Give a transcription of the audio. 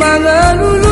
Mangalulu